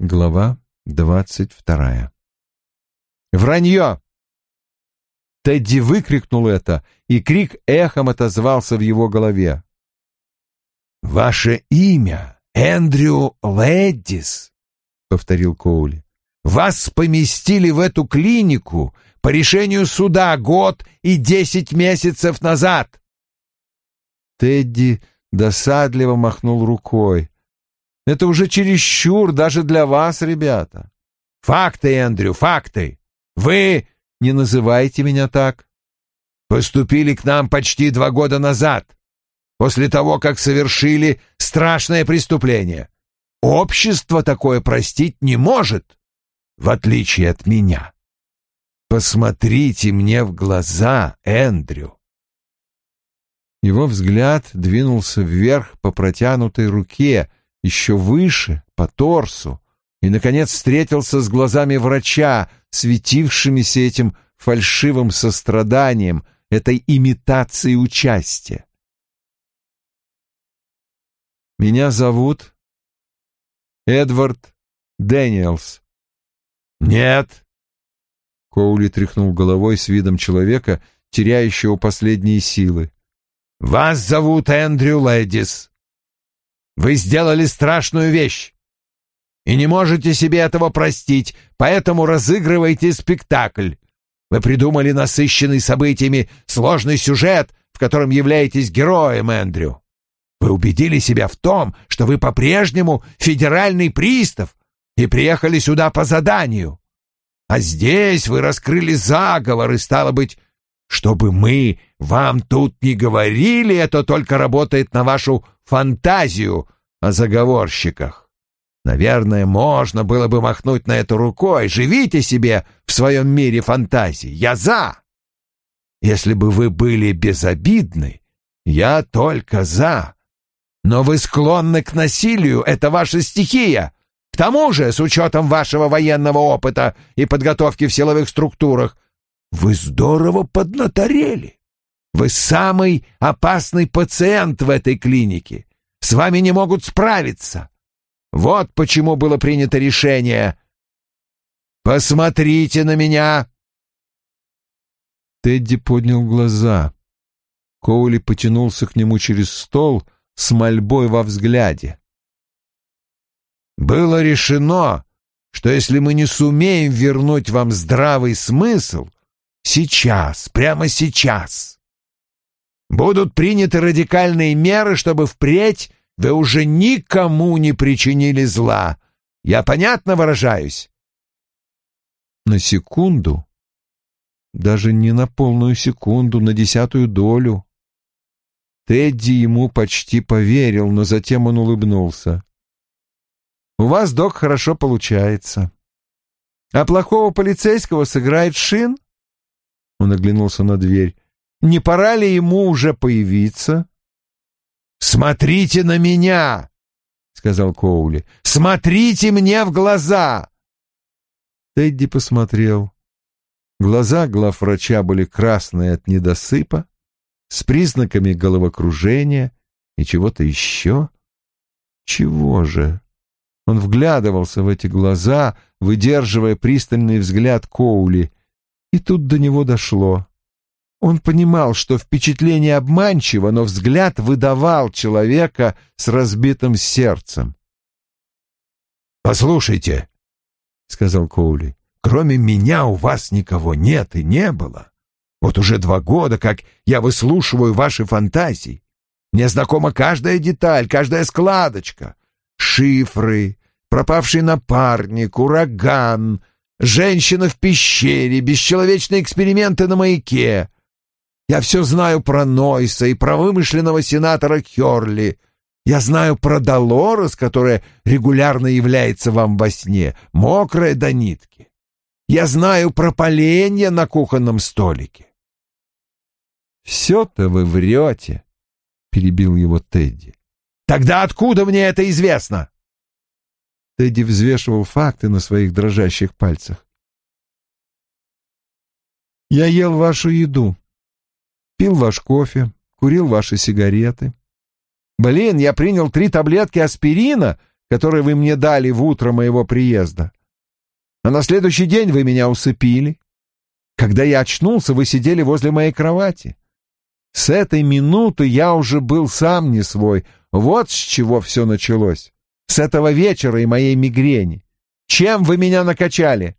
Глава двадцать вторая. «Вранье!» Тедди выкрикнул это, и крик эхом отозвался в его голове. «Ваше имя Эндрю Лэддис», — повторил Коули. «Вас поместили в эту клинику по решению суда год и десять месяцев назад». Тедди досадливо махнул рукой. Это уже чересчур даже для вас, ребята. Факты, Эндрю, факты. Вы не называйте меня так. Поступили к нам почти два года назад, после того, как совершили страшное преступление. Общество такое простить не может, в отличие от меня. Посмотрите мне в глаза, Эндрю. Его взгляд двинулся вверх по протянутой руке, еще выше, по торсу, и, наконец, встретился с глазами врача, светившимися этим фальшивым состраданием, этой имитацией участия. «Меня зовут Эдвард Дэниелс». «Нет». Коули тряхнул головой с видом человека, теряющего последние силы. «Вас зовут Эндрю Лэдис. Вы сделали страшную вещь и не можете себе этого простить, поэтому разыгрываете спектакль. Вы придумали насыщенный событиями сложный сюжет, в котором являетесь героем, Эндрю. Вы убедили себя в том, что вы по-прежнему федеральный пристав и приехали сюда по заданию. А здесь вы раскрыли заговор, и, стало быть, чтобы мы вам тут не говорили, это только работает на вашу фантазию о заговорщиках. Наверное, можно было бы махнуть на это рукой. Живите себе в своем мире фантазии. Я за. Если бы вы были безобидны, я только за. Но вы склонны к насилию, это ваша стихия. К тому же, с учетом вашего военного опыта и подготовки в силовых структурах, вы здорово поднаторели. Вы самый опасный пациент в этой клинике. С вами не могут справиться. Вот почему было принято решение. Посмотрите на меня. Тедди поднял глаза. Коули потянулся к нему через стол с мольбой во взгляде. Было решено, что если мы не сумеем вернуть вам здравый смысл, сейчас, прямо сейчас, Будут приняты радикальные меры, чтобы впредь вы уже никому не причинили зла. Я понятно выражаюсь?» На секунду, даже не на полную секунду, на десятую долю. Тедди ему почти поверил, но затем он улыбнулся. «У вас, док, хорошо получается. А плохого полицейского сыграет Шин?» Он оглянулся на дверь. Не пора ли ему уже появиться? «Смотрите на меня!» — сказал Коули. «Смотрите мне в глаза!» Тедди посмотрел. Глаза главврача были красные от недосыпа, с признаками головокружения и чего-то еще. Чего же? Он вглядывался в эти глаза, выдерживая пристальный взгляд Коули, и тут до него дошло. Он понимал, что впечатление обманчиво, но взгляд выдавал человека с разбитым сердцем. «Послушайте», — сказал Коули, — «кроме меня у вас никого нет и не было. Вот уже два года, как я выслушиваю ваши фантазии. Мне знакома каждая деталь, каждая складочка. Шифры, пропавший напарник, ураган, женщина в пещере, бесчеловечные эксперименты на маяке. Я все знаю про Нойса и про вымышленного сенатора Херли. Я знаю про Долорес, которая регулярно является вам во сне, мокрая до нитки. Я знаю про поленья на кухонном столике. «Все-то вы врете», — перебил его Тедди. «Тогда откуда мне это известно?» Тедди взвешивал факты на своих дрожащих пальцах. «Я ел вашу еду», пил ваш кофе, курил ваши сигареты. Блин, я принял три таблетки аспирина, который вы мне дали в утро моего приезда. А на следующий день вы меня усыпили. Когда я очнулся, вы сидели возле моей кровати. С этой минуты я уже был сам не свой. Вот с чего все началось. С этого вечера и моей мигрени. Чем вы меня накачали?»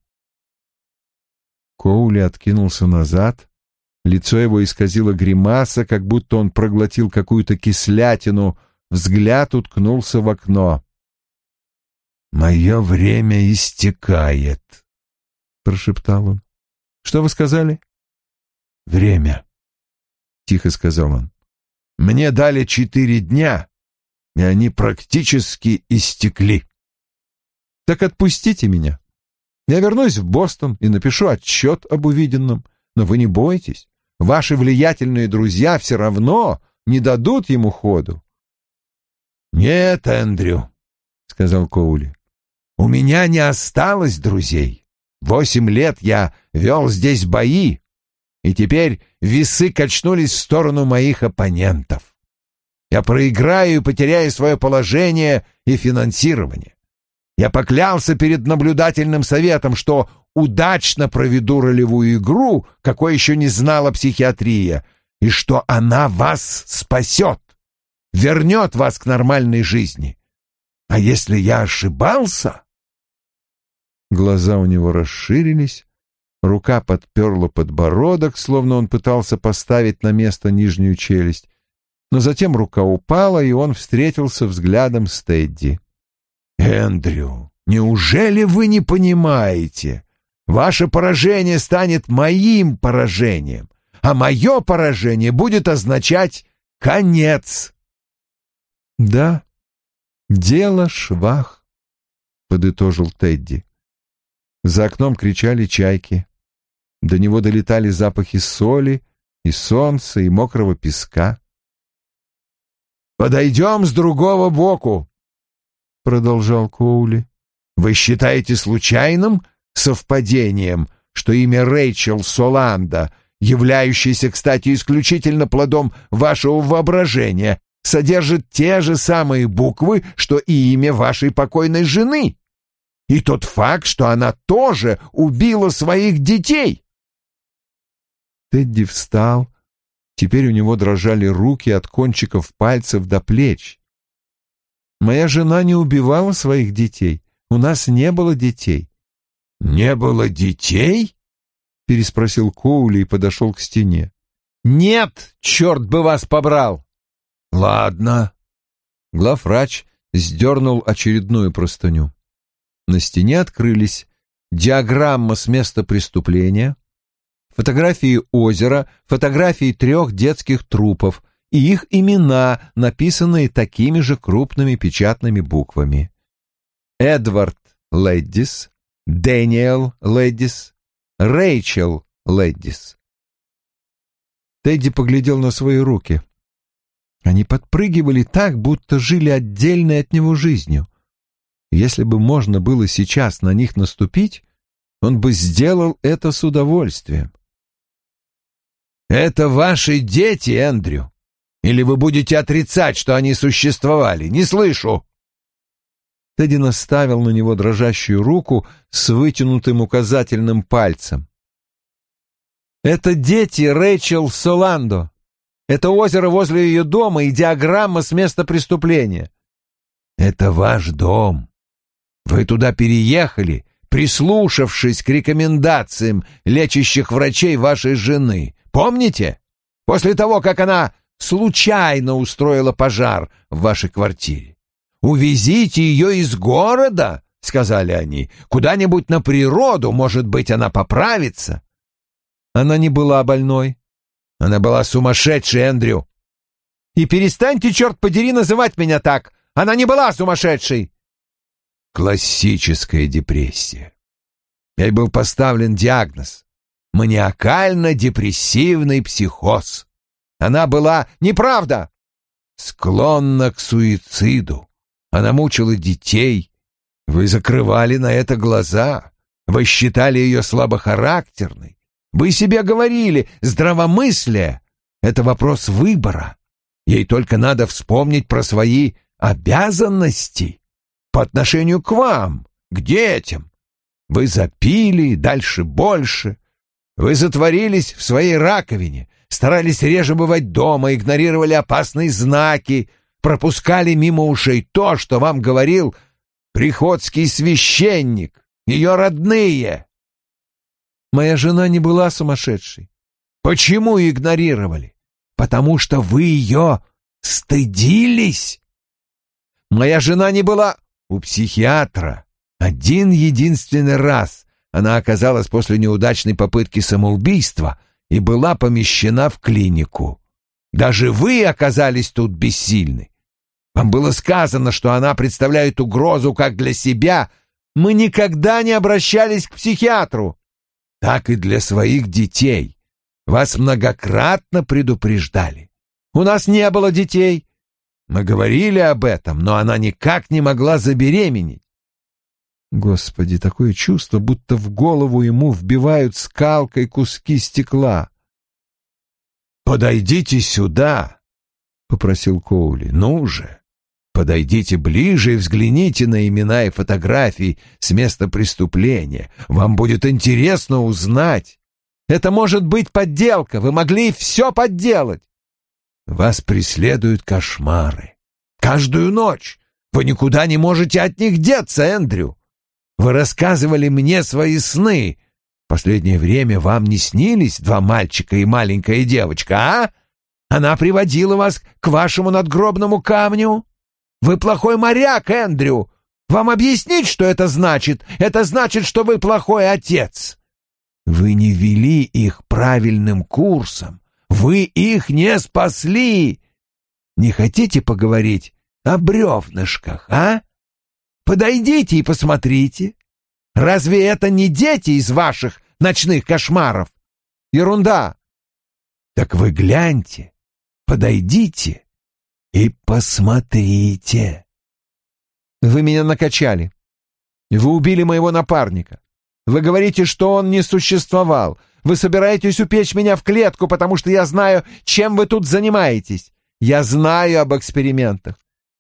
Коули откинулся назад. Лицо его исказило гримаса, как будто он проглотил какую-то кислятину. Взгляд уткнулся в окно. «Мое время истекает», — прошептал он. «Что вы сказали?» «Время», — тихо сказал он. «Мне дали четыре дня, и они практически истекли». «Так отпустите меня. Я вернусь в Бостон и напишу отчет об увиденном. Но вы не бойтесь. Ваши влиятельные друзья все равно не дадут ему ходу». «Нет, Эндрю», — сказал Коули. «У меня не осталось друзей. Восемь лет я вел здесь бои, и теперь весы качнулись в сторону моих оппонентов. Я проиграю и потеряю свое положение и финансирование. Я поклялся перед наблюдательным советом, что удачно проведу ролевую игру, какой еще не знала психиатрия, и что она вас спасет, вернет вас к нормальной жизни. А если я ошибался? Глаза у него расширились, Рука подперла подбородок, словно он пытался поставить на место нижнюю челюсть. Но затем рука упала, и он встретился взглядом с Тедди. «Эндрю, неужели вы не понимаете? Ваше поражение станет моим поражением, а мое поражение будет означать конец». «Да, дело швах», — подытожил Тедди. За окном кричали чайки. До него долетали запахи соли и солнца, и мокрого песка. «Подойдем с другого боку», — продолжал Коули. «Вы считаете случайным совпадением, что имя Рэйчел Соланда, являющееся, кстати, исключительно плодом вашего воображения, содержит те же самые буквы, что и имя вашей покойной жены?» И тот факт, что она тоже убила своих детей. Тедди встал. Теперь у него дрожали руки от кончиков пальцев до плеч. Моя жена не убивала своих детей. У нас не было детей. «Не было детей?» — переспросил Коули и подошел к стене. «Нет, черт бы вас побрал!» «Ладно». Главврач сдернул очередную простыню. На стене открылись диаграмма с места преступления, фотографии озера, фотографии трех детских трупов и их имена, написанные такими же крупными печатными буквами. Эдвард Леддис, Дэниел Леддис, Рэйчел Леддис. Тедди поглядел на свои руки. Они подпрыгивали так, будто жили отдельной от него жизнью. Если бы можно было сейчас на них наступить, он бы сделал это с удовольствием. «Это ваши дети, Эндрю? Или вы будете отрицать, что они существовали? Не слышу!» Тедди наставил на него дрожащую руку с вытянутым указательным пальцем. «Это дети Рэйчел Соландо. Это озеро возле ее дома и диаграмма с места преступления». «Это ваш дом. Вы туда переехали, прислушавшись к рекомендациям лечащих врачей вашей жены. Помните? После того, как она случайно устроила пожар в вашей квартире. «Увезите ее из города», — сказали они, — «куда-нибудь на природу, может быть, она поправится». Она не была больной. Она была сумасшедшей, Эндрю. И перестаньте, черт подери, называть меня так. Она не была сумасшедшей. Классическая депрессия. Ей был поставлен диагноз маниакально-депрессивный психоз. Она была неправда, склонна к суициду. Она мучила детей. Вы закрывали на это глаза. Вы считали ее слабохарактерной. Вы себе говорили, здравомыслие — это вопрос выбора. Ей только надо вспомнить про свои обязанности. по отношению к вам, к детям. Вы запили, дальше больше. Вы затворились в своей раковине, старались реже бывать дома, игнорировали опасные знаки, пропускали мимо ушей то, что вам говорил приходский священник, ее родные. Моя жена не была сумасшедшей. Почему игнорировали? Потому что вы ее стыдились. Моя жена не была у психиатра. Один единственный раз она оказалась после неудачной попытки самоубийства и была помещена в клинику. Даже вы оказались тут бессильны. Вам было сказано, что она представляет угрозу как для себя. Мы никогда не обращались к психиатру. Так и для своих детей. Вас многократно предупреждали. У нас не было детей. Мы говорили об этом, но она никак не могла забеременеть. Господи, такое чувство, будто в голову ему вбивают скалкой куски стекла. «Подойдите сюда», — попросил Коули. «Ну же, подойдите ближе и взгляните на имена и фотографии с места преступления. Вам будет интересно узнать». «Это может быть подделка. Вы могли все подделать». «Вас преследуют кошмары. Каждую ночь. Вы никуда не можете от них деться, Эндрю. Вы рассказывали мне свои сны. Последнее время вам не снились два мальчика и маленькая девочка, а? Она приводила вас к вашему надгробному камню? Вы плохой моряк, Эндрю. Вам объяснить, что это значит? Это значит, что вы плохой отец. Вы не вели их правильным курсом. Вы их не спасли. Не хотите поговорить о бревнышках, а? Подойдите и посмотрите. Разве это не дети из ваших ночных кошмаров? Ерунда. Так вы гляньте, подойдите и посмотрите. Вы меня накачали. Вы убили моего напарника. Вы говорите, что он не существовал. Вы собираетесь упечь меня в клетку, потому что я знаю, чем вы тут занимаетесь. Я знаю об экспериментах.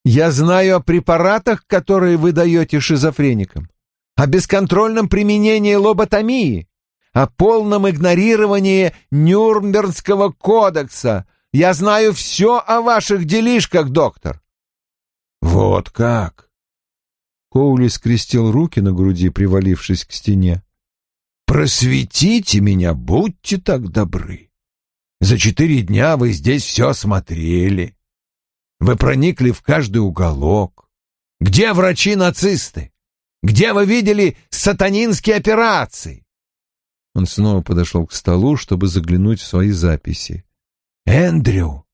Я знаю о препаратах, которые вы даете шизофреникам, о бесконтрольном применении лоботомии, о полном игнорировании Нюрнбергского кодекса. Я знаю все о ваших делишках, доктор. Вот как? Коули скрестил руки на груди, привалившись к стене. Просветите меня, будьте так добры. За четыре дня вы здесь все осмотрели. Вы проникли в каждый уголок. Где врачи-нацисты? Где вы видели сатанинские операции? Он снова подошел к столу, чтобы заглянуть в свои записи. «Эндрю,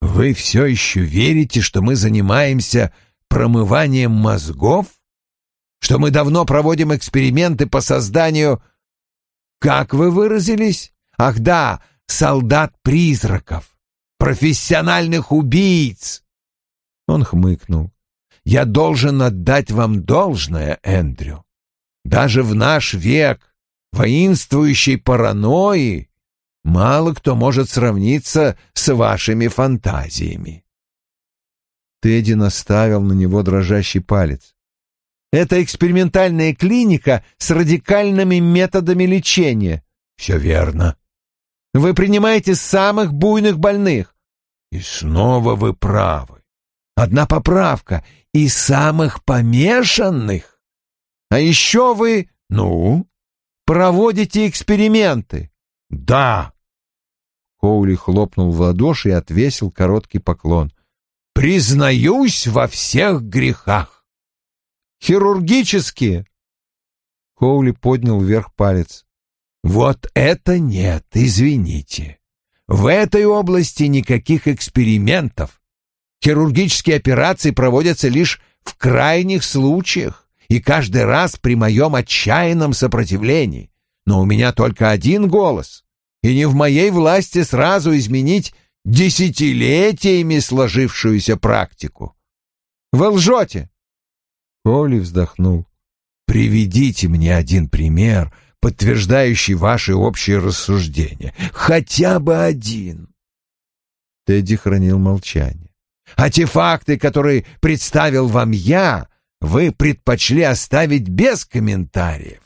вы все еще верите, что мы занимаемся промыванием мозгов? Что мы давно проводим эксперименты по созданию... Как вы выразились? Ах да, солдат-призраков профессиональных убийц. Он хмыкнул. Я должен отдать вам должное, Эндрю. Даже в наш век воинствующей паранойи мало кто может сравниться с вашими фантазиями. Тедди наставил на него дрожащий палец. Это экспериментальная клиника с радикальными методами лечения. Все верно. Вы принимаете самых буйных больных. И снова вы правы. Одна поправка — и самых помешанных. А еще вы, ну, проводите эксперименты. Да. Коули хлопнул в ладоши и отвесил короткий поклон. Признаюсь во всех грехах. Хирургические. Коули поднял вверх палец. Вот это нет, извините. В этой области никаких экспериментов. Хирургические операции проводятся лишь в крайних случаях и каждый раз при моем отчаянном сопротивлении. Но у меня только один голос, и не в моей власти сразу изменить десятилетиями сложившуюся практику. Вы лжете. Коли вздохнул. Приведите мне один пример, подтверждающий ваши общие рассуждения. Хотя бы один. Тедди хранил молчание. А те факты, которые представил вам я, вы предпочли оставить без комментариев.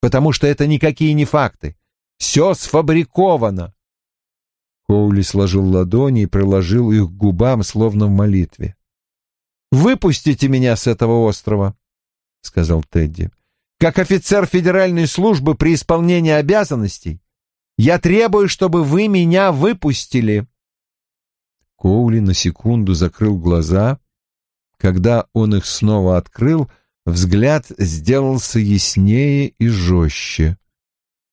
Потому что это никакие не факты. Все сфабриковано. Коули сложил ладони и приложил их к губам, словно в молитве. «Выпустите меня с этого острова», — сказал Тедди. «Как офицер федеральной службы при исполнении обязанностей, я требую, чтобы вы меня выпустили». Коули на секунду закрыл глаза. Когда он их снова открыл, взгляд сделался яснее и жестче.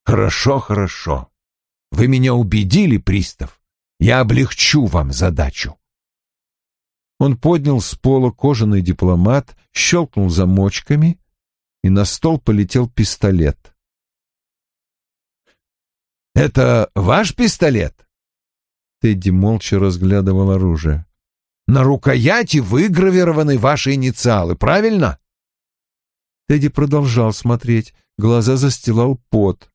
«Хорошо, хорошо. Вы меня убедили, пристав. Я облегчу вам задачу». Он поднял с пола кожаный дипломат, щелкнул замочками, и на стол полетел пистолет. «Это ваш пистолет?» Тедди молча разглядывал оружие. «На рукояти выгравированы ваши инициалы, правильно?» Тедди продолжал смотреть, глаза застилал пот.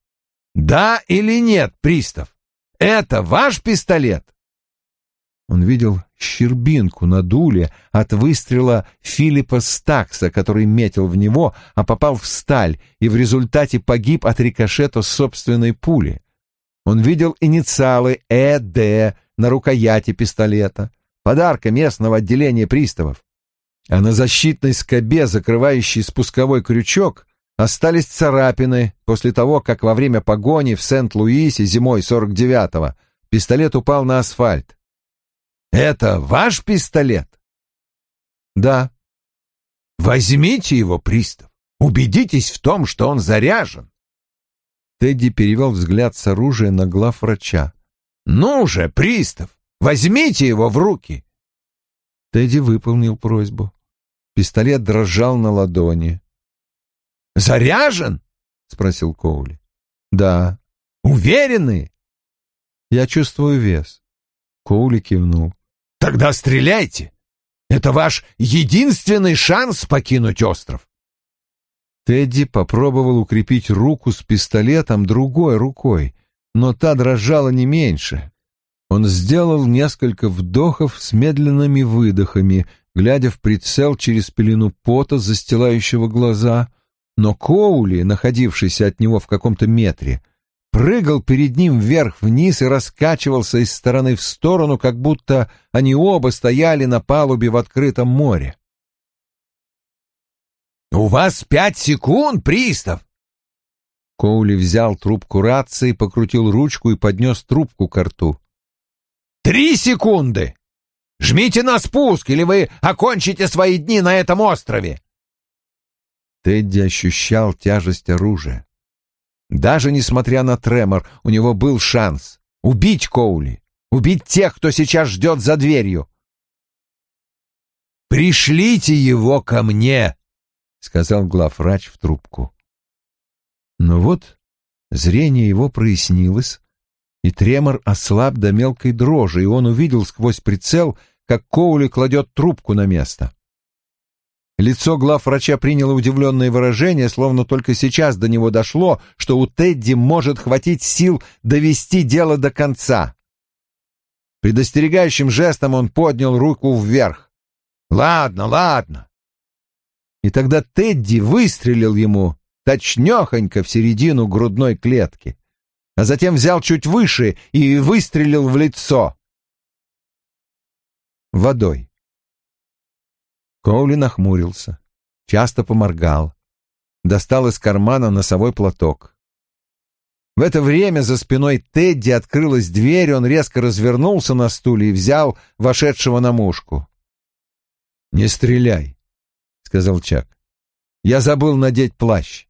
«Да или нет, пристав? Это ваш пистолет?» Он видел щербинку на дуле от выстрела Филиппа Стакса, который метил в него, а попал в сталь и в результате погиб от рикошета собственной пули. Он видел инициалы «ЭД» на рукояти пистолета, подарка местного отделения приставов. А на защитной скобе, закрывающей спусковой крючок, остались царапины после того, как во время погони в Сент-Луисе зимой 49-го пистолет упал на асфальт. «Это ваш пистолет?» «Да». «Возьмите его, пристав. Убедитесь в том, что он заряжен». Тедди перевел взгляд с оружия на главврача. «Ну же, пристав, возьмите его в руки!» Тедди выполнил просьбу. Пистолет дрожал на ладони. Заряжен? спросил Коули. Да. Уверены? Я чувствую вес. Коули кивнул. Тогда стреляйте. Это ваш единственный шанс покинуть остров. Тедди попробовал укрепить руку с пистолетом другой рукой, но та дрожала не меньше. Он сделал несколько вдохов с медленными выдохами, глядя в прицел через пелену пота, застилающего глаза, но Коули, находившийся от него в каком-то метре, прыгал перед ним вверх-вниз и раскачивался из стороны в сторону, как будто они оба стояли на палубе в открытом море. «У вас пять секунд, пристав!» Коули взял трубку рации, покрутил ручку и поднес трубку к рту. «Три секунды! Жмите на спуск, или вы окончите свои дни на этом острове!» Тедди ощущал тяжесть оружия. Даже несмотря на тремор, у него был шанс убить Коули, убить тех, кто сейчас ждет за дверью. «Пришлите его ко мне!» — сказал главврач в трубку. Но вот зрение его прояснилось, и тремор ослаб до мелкой дрожи, и он увидел сквозь прицел, как Коули кладет трубку на место. Лицо главврача приняло удивленное выражение, словно только сейчас до него дошло, что у Тедди может хватить сил довести дело до конца. Предостерегающим жестом он поднял руку вверх. «Ладно, ладно». И тогда Тедди выстрелил ему точнёхонько в середину грудной клетки, а затем взял чуть выше и выстрелил в лицо. Водой. Коули нахмурился, часто поморгал, достал из кармана носовой платок. В это время за спиной Тедди открылась дверь, он резко развернулся на стуле и взял вошедшего на мушку. «Не стреляй», — сказал Чак. «Я забыл надеть плащ».